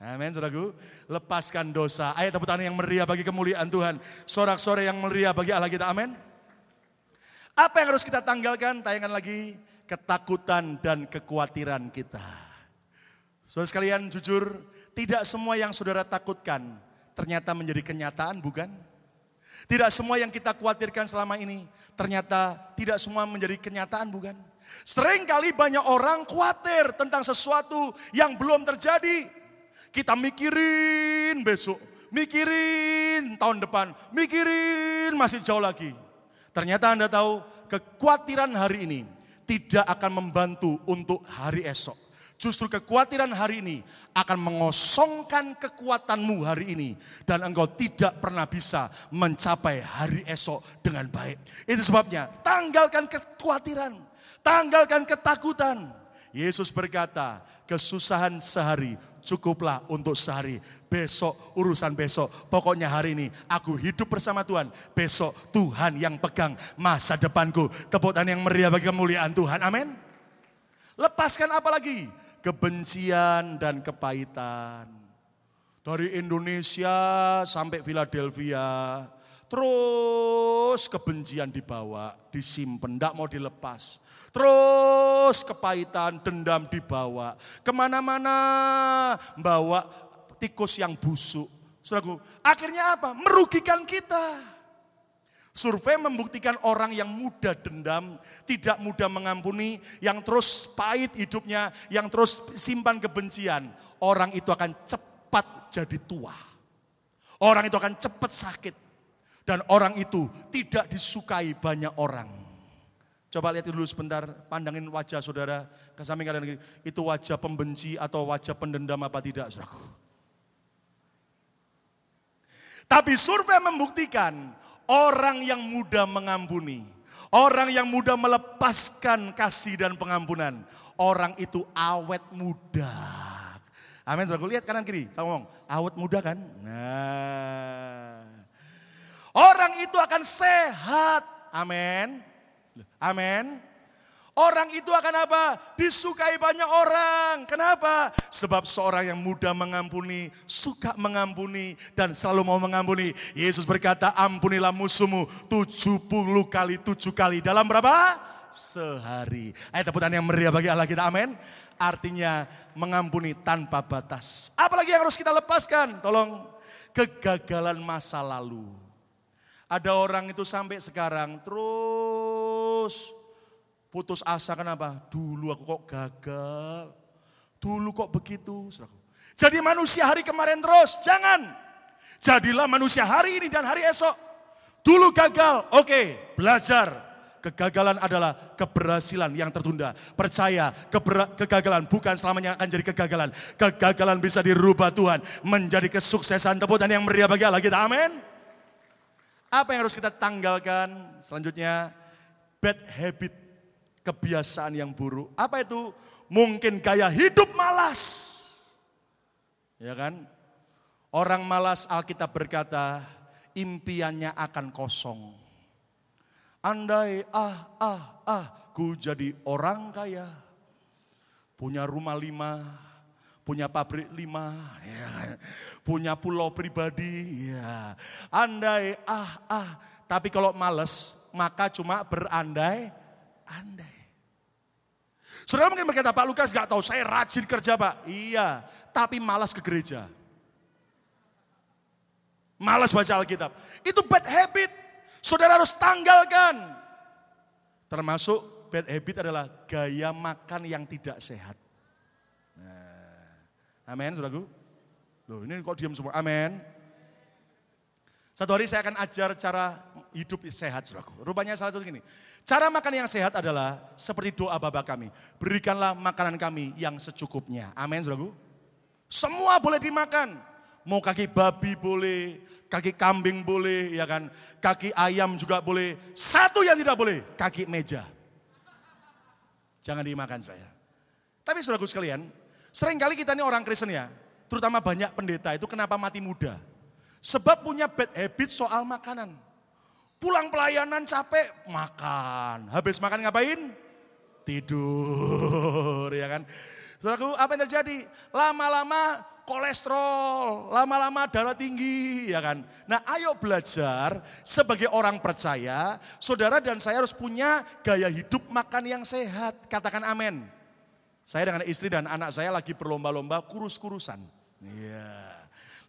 Amin, saudaraku. Lepaskan dosa. Ayat tepuk tangan yang meriah bagi kemuliaan Tuhan. Sorak-sorai yang meriah bagi Allah kita. Amin. Apa yang harus kita tanggalkan? Tayangan lagi. Ketakutan dan kekhawatiran kita. Saudara sekalian jujur, tidak semua yang saudara takutkan ternyata menjadi kenyataan bukan? Tidak semua yang kita khawatirkan selama ini ternyata tidak semua menjadi kenyataan bukan? Sering kali banyak orang khawatir tentang sesuatu yang belum terjadi. Kita mikirin besok, mikirin tahun depan, mikirin masih jauh lagi. Ternyata Anda tahu kekhawatiran hari ini tidak akan membantu untuk hari esok. Justru kekhawatiran hari ini akan mengosongkan kekuatanmu hari ini. Dan engkau tidak pernah bisa mencapai hari esok dengan baik. Itu sebabnya tanggalkan kekhawatiran. Tanggalkan ketakutan. Yesus berkata, kesusahan sehari cukuplah untuk sehari. Besok urusan besok. Pokoknya hari ini aku hidup bersama Tuhan. Besok Tuhan yang pegang masa depanku. Tepuk yang meriah bagi kemuliaan Tuhan. Amin. Lepaskan apa lagi? Kebencian dan kepahitan. Dari Indonesia sampai Philadelphia. Terus kebencian dibawa, disimpan, tidak mau dilepas. Terus kepahitan, dendam dibawa. Ke mana-mana bawa tikus yang busuk. Saudaraku, akhirnya apa? Merugikan kita. Survei membuktikan orang yang mudah dendam, tidak mudah mengampuni, yang terus pahit hidupnya, yang terus simpan kebencian. Orang itu akan cepat jadi tua. Orang itu akan cepat sakit. Dan orang itu tidak disukai banyak orang. Coba lihat dulu sebentar, pandangin wajah saudara ke samping kanan Itu wajah pembenci atau wajah pendendam apa tidak, saudaraku? Tapi survei membuktikan orang yang mudah mengampuni, orang yang mudah melepaskan kasih dan pengampunan, orang itu awet muda. Amin, saudaraku. Lihat kanan kiri, kamu ngomong, awet muda kan? Nah, orang itu akan sehat. Amin. Amin. Orang itu akan apa? Disukai banyak orang. Kenapa? Sebab seorang yang mudah mengampuni, suka mengampuni, dan selalu mau mengampuni. Yesus berkata, ampunilah musuhmu 70 kali tujuh kali. Dalam berapa? Sehari. Ayo tepukan yang meriah bagi Allah kita, amin. Artinya mengampuni tanpa batas. Apalagi yang harus kita lepaskan? Tolong kegagalan masa lalu. Ada orang itu sampai sekarang terus putus asa kenapa? Dulu aku kok gagal. Dulu kok begitu. Jadi manusia hari kemarin terus. Jangan. Jadilah manusia hari ini dan hari esok. Dulu gagal. Oke, belajar. Kegagalan adalah keberhasilan yang tertunda. Percaya kegagalan bukan selamanya akan jadi kegagalan. Kegagalan bisa dirubah Tuhan menjadi kesuksesan tepukan yang meriah bagi Allah kita. Amin. Apa yang harus kita tanggalkan? Selanjutnya, bad habit, kebiasaan yang buruk. Apa itu? Mungkin gaya hidup malas. Ya kan? Orang malas Alkitab berkata, impiannya akan kosong. Andai ah ah ah ku jadi orang kaya. Punya rumah lima, punya pabrik lima, ya, punya pulau pribadi, ya. Andai, ah, ah. Tapi kalau males, maka cuma berandai, andai. Saudara mungkin berkata, Pak Lukas gak tahu, saya rajin kerja Pak. Iya, tapi malas ke gereja. Malas baca Alkitab. Itu bad habit. Saudara harus tanggalkan. Termasuk bad habit adalah gaya makan yang tidak sehat. Amin, saudaraku. Loh, ini kok diam semua. Amin. Satu hari saya akan ajar cara hidup sehat, saudaraku. Rupanya salah satu gini. Cara makan yang sehat adalah seperti doa Bapa kami. Berikanlah makanan kami yang secukupnya. Amin, saudaraku. Semua boleh dimakan. Mau kaki babi boleh, kaki kambing boleh, ya kan. Kaki ayam juga boleh. Satu yang tidak boleh, kaki meja. Jangan dimakan saya. Tapi saudaraku sekalian, Seringkali kita ini orang Kristen ya, terutama banyak pendeta itu kenapa mati muda? Sebab punya bad habit soal makanan. Pulang pelayanan capek, makan. Habis makan ngapain? Tidur, ya kan. Saudaraku, apa yang terjadi? Lama-lama kolesterol, lama-lama darah tinggi, ya kan. Nah, ayo belajar sebagai orang percaya, saudara dan saya harus punya gaya hidup makan yang sehat. Katakan amin. Saya dengan istri dan anak saya lagi berlomba-lomba kurus-kurusan. Iya.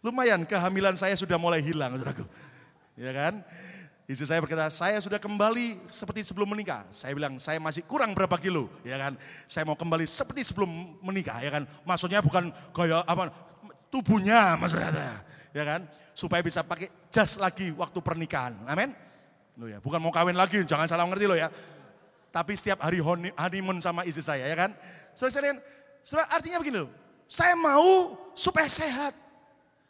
Lumayan kehamilan saya sudah mulai hilang, saudaraku. Ya kan? Istri saya berkata, saya sudah kembali seperti sebelum menikah. Saya bilang, saya masih kurang berapa kilo, ya kan? Saya mau kembali seperti sebelum menikah, ya kan? Maksudnya bukan gaya apa tubuhnya, maksudnya, ya kan? Supaya bisa pakai jas lagi waktu pernikahan. Amin. Lo ya, bukan mau kawin lagi, jangan salah ngerti lo ya. Tapi setiap hari honeymoon sama istri saya, ya kan? Saudara artinya begini loh. Saya mau supaya sehat.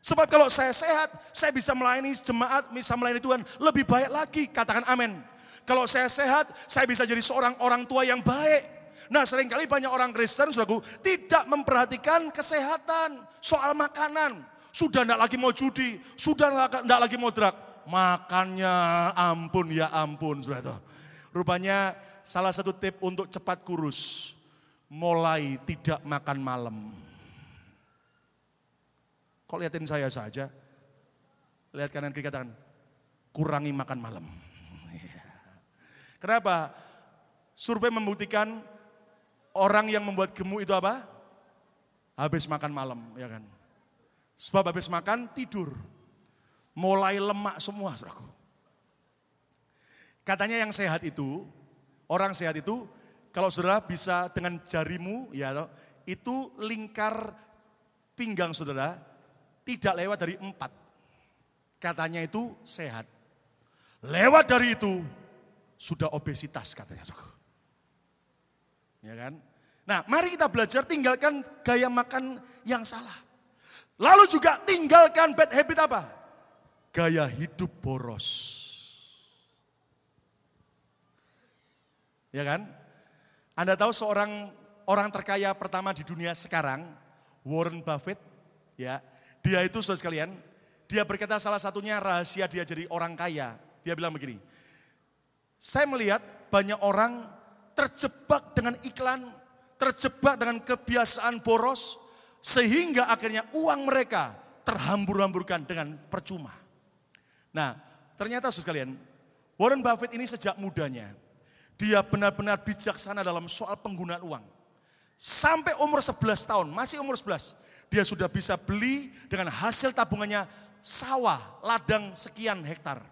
Sebab kalau saya sehat, saya bisa melayani jemaat, bisa melayani Tuhan lebih baik lagi. Katakan amin. Kalau saya sehat, saya bisa jadi seorang orang tua yang baik. Nah sering kali banyak orang Kristen, saudaraku, tidak memperhatikan kesehatan, soal makanan. Sudah tidak lagi mau judi, sudah tidak lagi mau drug. Makannya ampun ya ampun, saudara. Rupanya salah satu tip untuk cepat kurus mulai tidak makan malam. Kok liatin saya saja? Lihat kanan kiri katakan, kurangi makan malam. *laughs* Kenapa? Survei membuktikan orang yang membuat gemuk itu apa? Habis makan malam, ya kan? Sebab habis makan tidur. Mulai lemak semua, saudaraku. Katanya yang sehat itu, orang sehat itu kalau saudara bisa dengan jarimu, ya itu lingkar pinggang saudara tidak lewat dari empat. Katanya itu sehat. Lewat dari itu sudah obesitas katanya. Ya kan? Nah, mari kita belajar tinggalkan gaya makan yang salah. Lalu juga tinggalkan bad habit apa? Gaya hidup boros. Ya kan? Anda tahu seorang orang terkaya pertama di dunia sekarang, Warren Buffett, ya, dia itu saudara sekalian, dia berkata salah satunya rahasia dia jadi orang kaya. Dia bilang begini, saya melihat banyak orang terjebak dengan iklan, terjebak dengan kebiasaan boros, sehingga akhirnya uang mereka terhambur-hamburkan dengan percuma. Nah, ternyata saudara sekalian, Warren Buffett ini sejak mudanya, Dia benar-benar bijaksana dalam soal penggunaan uang. Sampai umur 11 tahun, masih umur 11, dia sudah bisa beli dengan hasil tabungannya sawah, ladang sekian hektar.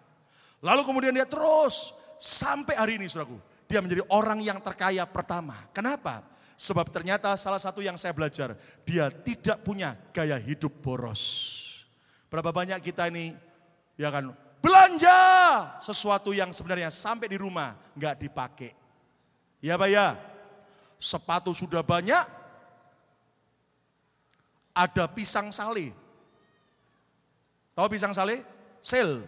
Lalu kemudian dia terus sampai hari ini saudaraku, dia menjadi orang yang terkaya pertama. Kenapa? Sebab ternyata salah satu yang saya belajar, dia tidak punya gaya hidup boros. Berapa banyak kita ini ya kan belanja sesuatu yang sebenarnya sampai di rumah nggak dipakai. Ya Pak ya, sepatu sudah banyak, ada pisang sale. Tahu pisang sale? Sel.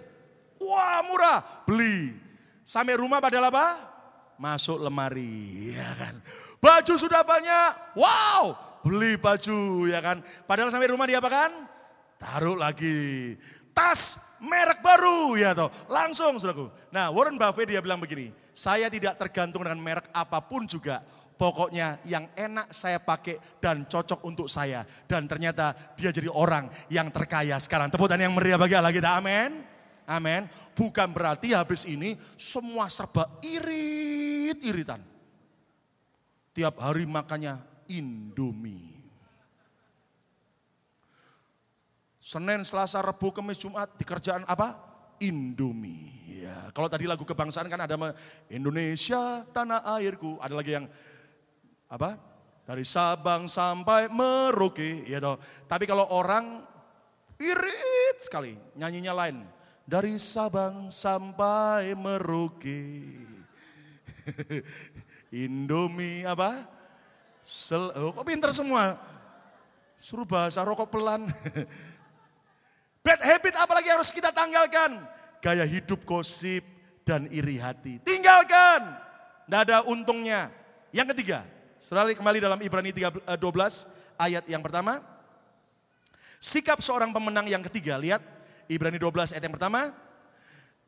Wah murah, beli. Sampai rumah padahal apa? Masuk lemari, ya kan. Baju sudah banyak, wow, beli baju, ya kan. Padahal sampai rumah dia apa kan? Taruh lagi. Tas merek baru ya toh. Langsung saudaraku. Nah Warren Buffett dia bilang begini. Saya tidak tergantung dengan merek apa pun juga. Pokoknya yang enak saya pakai dan cocok untuk saya. Dan ternyata dia jadi orang yang terkaya sekarang. Tepuk tangan yang meriah bagi Allah kita. Amin. Amin. Bukan berarti habis ini semua serba irit-iritan. Tiap hari makannya Indomie. Senin, Selasa, Rabu, Kamis, Jumat di kerjaan apa? Indomie. Ya, kalau tadi lagu kebangsaan kan ada Indonesia tanah airku. Ada lagi yang apa? Dari Sabang sampai Merauke, ya toh. Tapi kalau orang irit sekali, nyanyinya lain. Dari Sabang sampai Merauke. *laughs* Indomie apa? Sel, oh, kok pinter semua? Suruh bahasa rokok pelan. *laughs* Bad habit apalagi harus kita tanggalkan? Gaya hidup gosip dan iri hati. Tinggalkan. Tidak ada untungnya. Yang ketiga, selalu kembali dalam Ibrani 12 eh, ayat yang pertama. Sikap seorang pemenang yang ketiga, lihat Ibrani 12 ayat yang pertama.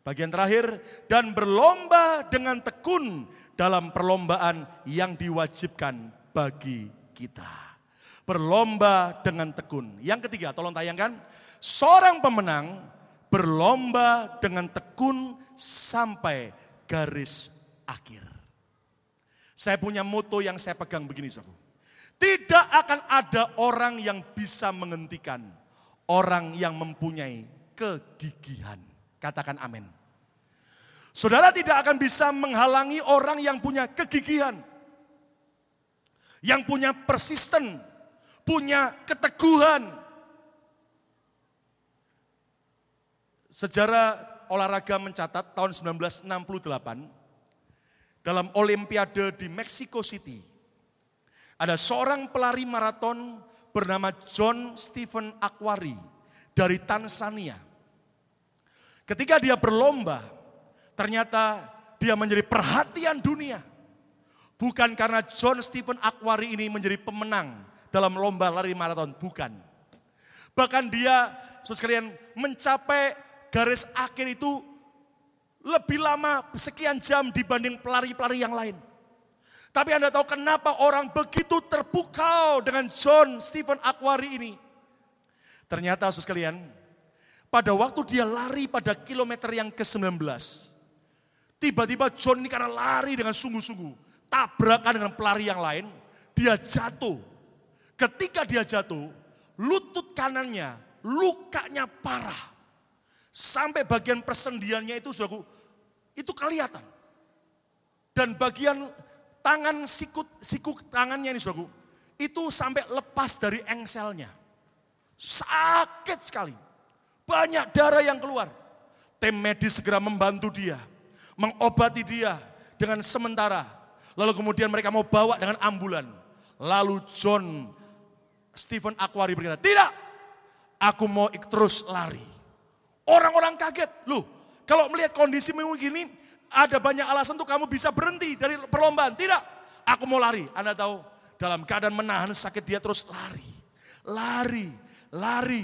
Bagian terakhir, dan berlomba dengan tekun dalam perlombaan yang diwajibkan bagi kita. Berlomba dengan tekun. Yang ketiga, tolong tayangkan Seorang pemenang berlomba dengan tekun sampai garis akhir. Saya punya moto yang saya pegang begini, saudara. Tidak akan ada orang yang bisa menghentikan orang yang mempunyai kegigihan. Katakan amin. Saudara tidak akan bisa menghalangi orang yang punya kegigihan. Yang punya persisten, punya keteguhan, Sejarah olahraga mencatat tahun 1968 dalam Olimpiade di Mexico City ada seorang pelari maraton bernama John Stephen Aquari dari Tanzania. Ketika dia berlomba, ternyata dia menjadi perhatian dunia. Bukan karena John Stephen Aquari ini menjadi pemenang dalam lomba lari maraton, bukan. Bahkan dia, sekalian, mencapai garis akhir itu lebih lama sekian jam dibanding pelari-pelari yang lain. Tapi Anda tahu kenapa orang begitu terpukau dengan John Stephen Aquari ini? Ternyata saudara sekalian, pada waktu dia lari pada kilometer yang ke-19, tiba-tiba John ini karena lari dengan sungguh-sungguh, tabrakan dengan pelari yang lain, dia jatuh. Ketika dia jatuh, lutut kanannya lukanya parah. Sampai bagian persendiannya itu sudah itu kelihatan. Dan bagian tangan sikut sikut tangannya ini saudaraku, itu sampai lepas dari engselnya. Sakit sekali. Banyak darah yang keluar. Tim medis segera membantu dia, mengobati dia dengan sementara. Lalu kemudian mereka mau bawa dengan ambulan. Lalu John Stephen Aquari berkata, tidak, aku mau terus lari. Orang-orang kaget, loh kalau melihat kondisi begini, ada banyak alasan untuk kamu bisa berhenti dari perlombaan. Tidak, aku mau lari. Anda tahu, dalam keadaan menahan sakit dia terus lari. Lari, lari.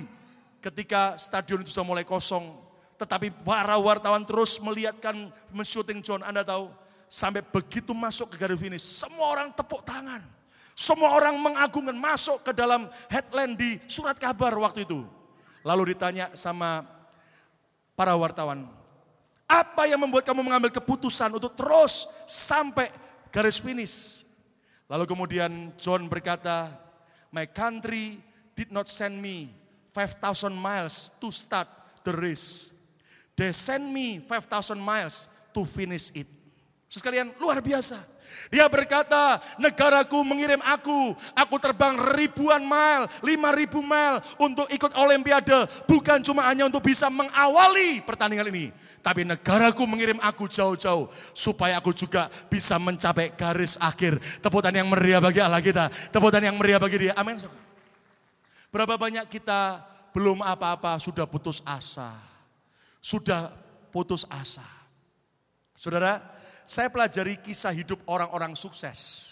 Ketika stadion itu sudah mulai kosong, tetapi para wartawan terus melihatkan men-shooting John. Anda tahu, sampai begitu masuk ke garis finish, semua orang tepuk tangan. Semua orang mengagungkan masuk ke dalam headline di surat kabar waktu itu. Lalu ditanya sama para wartawan, Apa yang membuat kamu mengambil keputusan untuk terus sampai garis finish? Lalu kemudian John berkata, My country did not send me 5,000 miles to start the race. They send me 5,000 miles to finish it. Sekalian luar biasa. Dia berkata, negaraku mengirim aku, aku terbang ribuan mil, lima ribu mil untuk ikut olimpiade. Bukan cuma hanya untuk bisa mengawali pertandingan ini. Tapi negaraku mengirim aku jauh-jauh supaya aku juga bisa mencapai garis akhir. Teputan yang meriah bagi Allah kita. Teputan yang meriah bagi dia. Amin. Berapa banyak kita belum apa-apa sudah putus asa. Sudah putus asa. Saudara, saya pelajari kisah hidup orang-orang sukses.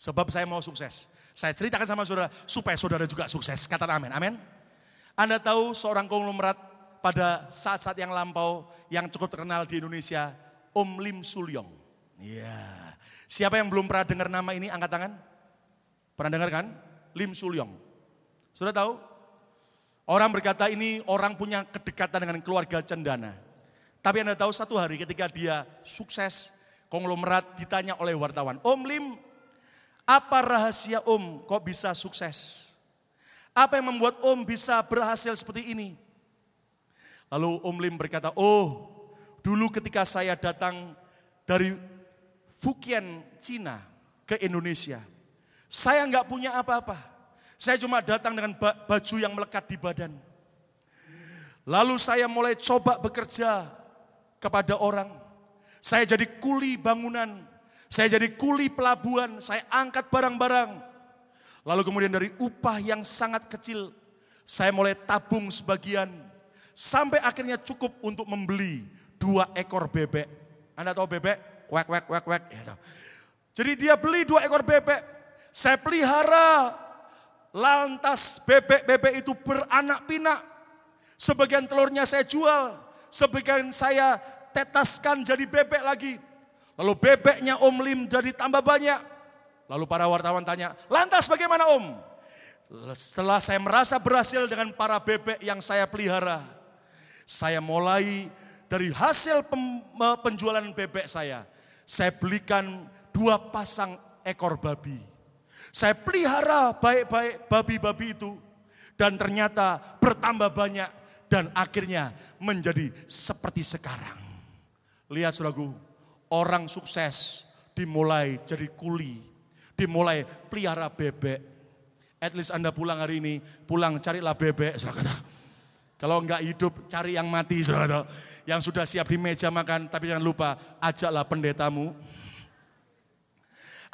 Sebab saya mau sukses. Saya ceritakan sama saudara supaya saudara juga sukses. Kata amin. Amin. Anda tahu seorang konglomerat pada saat-saat yang lampau yang cukup terkenal di Indonesia, Om Lim Sulyong. Iya. Siapa yang belum pernah dengar nama ini angkat tangan? Pernah dengar kan? Lim Sulyong. Sudah tahu? Orang berkata ini orang punya kedekatan dengan keluarga cendana. Tapi Anda tahu satu hari ketika dia sukses, konglomerat ditanya oleh wartawan, Om Lim, apa rahasia Om kok bisa sukses? Apa yang membuat Om bisa berhasil seperti ini? Lalu Om Lim berkata, oh dulu ketika saya datang dari Fukian, Cina ke Indonesia, saya nggak punya apa-apa. Saya cuma datang dengan baju yang melekat di badan. Lalu saya mulai coba bekerja kepada orang. Saya jadi kuli bangunan, saya jadi kuli pelabuhan, saya angkat barang-barang. Lalu kemudian dari upah yang sangat kecil, saya mulai tabung sebagian. Sampai akhirnya cukup untuk membeli dua ekor bebek. Anda tahu bebek? Wek, wek, wek, wek. Ya, Jadi dia beli dua ekor bebek. Saya pelihara. Lantas bebek-bebek itu beranak pinak. Sebagian telurnya saya jual. Sebagian saya tetaskan jadi bebek lagi. Lalu bebeknya Om Lim jadi tambah banyak. Lalu para wartawan tanya, lantas bagaimana Om? Setelah saya merasa berhasil dengan para bebek yang saya pelihara, saya mulai dari hasil penjualan bebek saya, saya belikan dua pasang ekor babi. Saya pelihara baik-baik babi-babi itu, dan ternyata bertambah banyak, dan akhirnya menjadi seperti sekarang. Lihat saudaraku, orang sukses dimulai jadi kuli, dimulai pelihara bebek. At least Anda pulang hari ini, pulang carilah bebek, saudara. Kalau enggak hidup, cari yang mati, saudara. Yang sudah siap di meja makan, tapi jangan lupa, ajaklah pendetamu.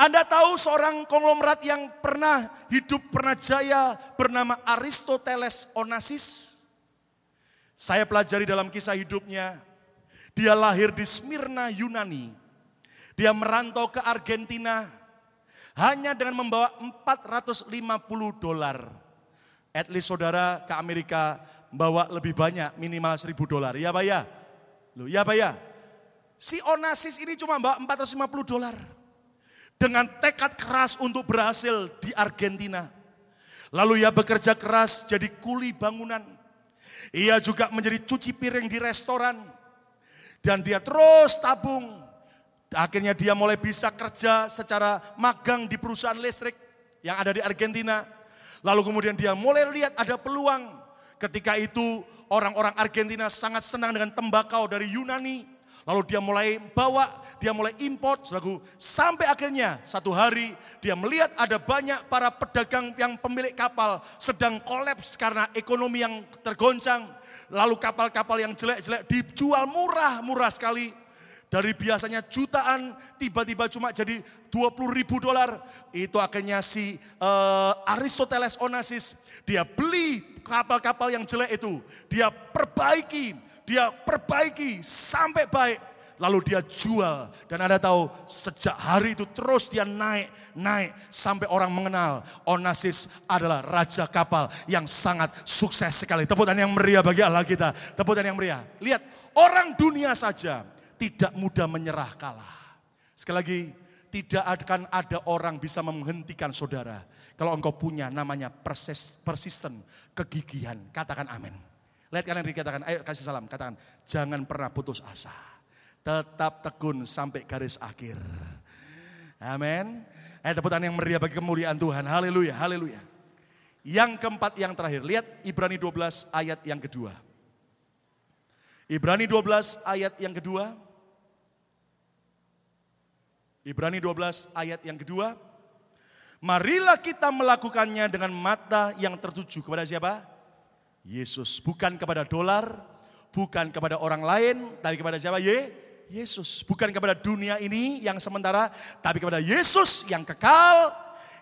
Anda tahu seorang konglomerat yang pernah hidup, pernah jaya, bernama Aristoteles Onassis? Saya pelajari dalam kisah hidupnya, dia lahir di Smyrna, Yunani. Dia merantau ke Argentina hanya dengan membawa 450 dolar. At least saudara ke Amerika bawa lebih banyak, minimal 1000 dolar. Ya Pak ya? Loh, ya Pak ya? Si Onassis ini cuma bawa 450 dolar. Dengan tekad keras untuk berhasil di Argentina. Lalu ia bekerja keras jadi kuli bangunan. Ia juga menjadi cuci piring di restoran dan dia terus tabung. Akhirnya dia mulai bisa kerja secara magang di perusahaan listrik yang ada di Argentina. Lalu kemudian dia mulai lihat ada peluang. Ketika itu orang-orang Argentina sangat senang dengan tembakau dari Yunani. Lalu dia mulai bawa, dia mulai import, saudaraku. Sampai akhirnya satu hari dia melihat ada banyak para pedagang yang pemilik kapal sedang kolaps karena ekonomi yang tergoncang. Lalu kapal-kapal yang jelek-jelek dijual murah-murah sekali. Dari biasanya jutaan, tiba-tiba cuma jadi 20 ribu dolar. Itu akhirnya si uh, Aristoteles Onassis, dia beli kapal-kapal yang jelek itu. Dia perbaiki, dia perbaiki sampai baik lalu dia jual. Dan Anda tahu sejak hari itu terus dia naik, naik sampai orang mengenal Onassis adalah raja kapal yang sangat sukses sekali. Tepukan yang meriah bagi Allah kita. Tepukan yang meriah. Lihat, orang dunia saja tidak mudah menyerah kalah. Sekali lagi, tidak akan ada orang bisa menghentikan saudara. Kalau engkau punya namanya persis, persisten, kegigihan. Katakan amin. Lihat kanan kiri katakan, ayo kasih salam, katakan, jangan pernah putus asa. Tetap tekun sampai garis akhir. Amin. Eh tepuk yang meriah bagi kemuliaan Tuhan. Haleluya, haleluya. Yang keempat, yang terakhir. Lihat Ibrani 12 ayat yang kedua. Ibrani 12 ayat yang kedua. Ibrani 12 ayat yang kedua. Marilah kita melakukannya dengan mata yang tertuju kepada siapa? Yesus. Bukan kepada dolar, bukan kepada orang lain, tapi kepada siapa? Ye? Yesus. Bukan kepada dunia ini yang sementara, tapi kepada Yesus yang kekal,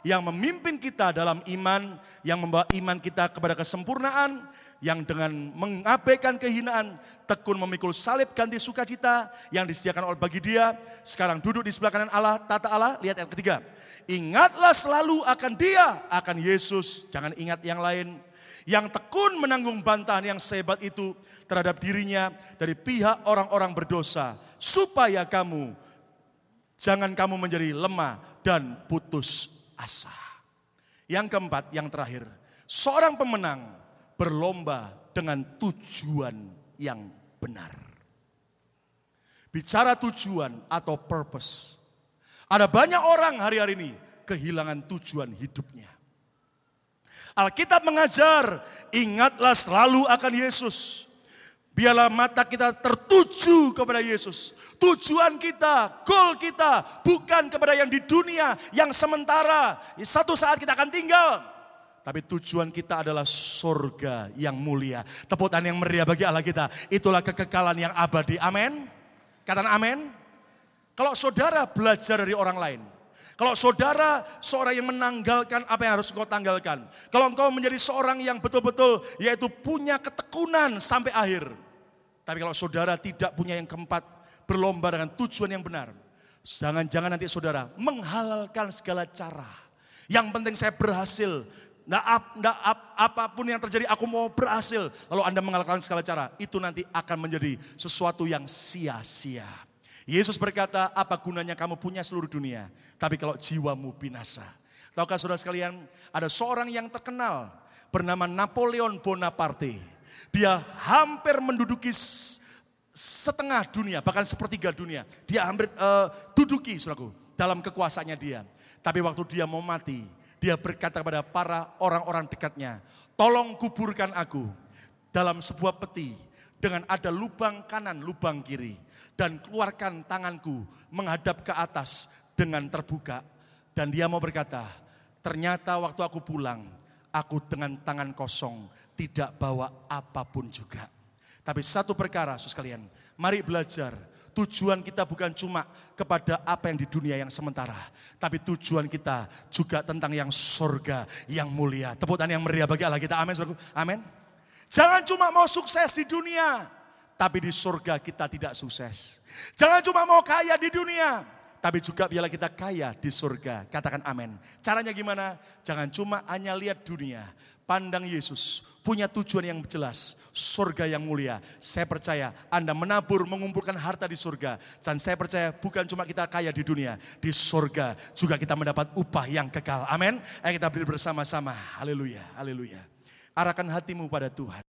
yang memimpin kita dalam iman, yang membawa iman kita kepada kesempurnaan, yang dengan mengabaikan kehinaan, tekun memikul salib ganti sukacita yang disediakan oleh bagi dia, sekarang duduk di sebelah kanan Allah, tata Allah, lihat yang ketiga. Ingatlah selalu akan dia, akan Yesus, jangan ingat yang lain. Yang tekun menanggung bantahan yang sehebat itu terhadap dirinya dari pihak orang-orang berdosa. Supaya kamu, jangan kamu menjadi lemah dan putus asa. Yang keempat, yang terakhir. Seorang pemenang berlomba dengan tujuan yang benar. Bicara tujuan atau purpose. Ada banyak orang hari-hari ini kehilangan tujuan hidupnya. Alkitab mengajar, ingatlah selalu akan Yesus. Biarlah mata kita tertuju kepada Yesus. Tujuan kita, goal kita bukan kepada yang di dunia, yang sementara. Satu saat kita akan tinggal. Tapi tujuan kita adalah surga yang mulia. Teputan yang meriah bagi Allah kita. Itulah kekekalan yang abadi. Amin. Katakan amin. Kalau saudara belajar dari orang lain. Kalau saudara seorang yang menanggalkan apa yang harus engkau tanggalkan. Kalau engkau menjadi seorang yang betul-betul yaitu punya ketekunan sampai akhir. Tapi kalau saudara tidak punya yang keempat, berlomba dengan tujuan yang benar. Jangan-jangan nanti saudara menghalalkan segala cara. Yang penting saya berhasil, Nggak, ap, nggak ap, apa pun yang terjadi aku mau berhasil. Lalu Anda mengalahkan segala cara. Itu nanti akan menjadi sesuatu yang sia-sia. Yesus berkata, apa gunanya kamu punya seluruh dunia. Tapi kalau jiwamu binasa. Tahukah saudara sekalian, ada seorang yang terkenal bernama Napoleon Bonaparte. Dia hampir menduduki setengah dunia, bahkan sepertiga dunia. Dia hampir uh, duduki, saudaraku, dalam kekuasaannya dia. Tapi waktu dia mau mati, dia berkata kepada para orang-orang dekatnya, tolong kuburkan aku dalam sebuah peti dengan ada lubang kanan, lubang kiri. Dan keluarkan tanganku menghadap ke atas dengan terbuka. Dan dia mau berkata, ternyata waktu aku pulang, aku dengan tangan kosong, tidak bawa apa pun juga. Tapi satu perkara, sus kalian, mari belajar Tujuan kita bukan cuma kepada apa yang di dunia yang sementara. Tapi tujuan kita juga tentang yang surga, yang mulia. Teputan yang meriah bagi Allah kita. Amin. Amin. Jangan cuma mau sukses di dunia. Tapi di surga kita tidak sukses. Jangan cuma mau kaya di dunia. Tapi juga biarlah kita kaya di surga. Katakan amin. Caranya gimana? Jangan cuma hanya lihat dunia. Pandang Yesus punya tujuan yang jelas, surga yang mulia. Saya percaya Anda menabur, mengumpulkan harta di surga. Dan saya percaya bukan cuma kita kaya di dunia, di surga juga kita mendapat upah yang kekal. Amin. Ayo kita beri bersama-sama. Haleluya, haleluya. Arahkan hatimu pada Tuhan.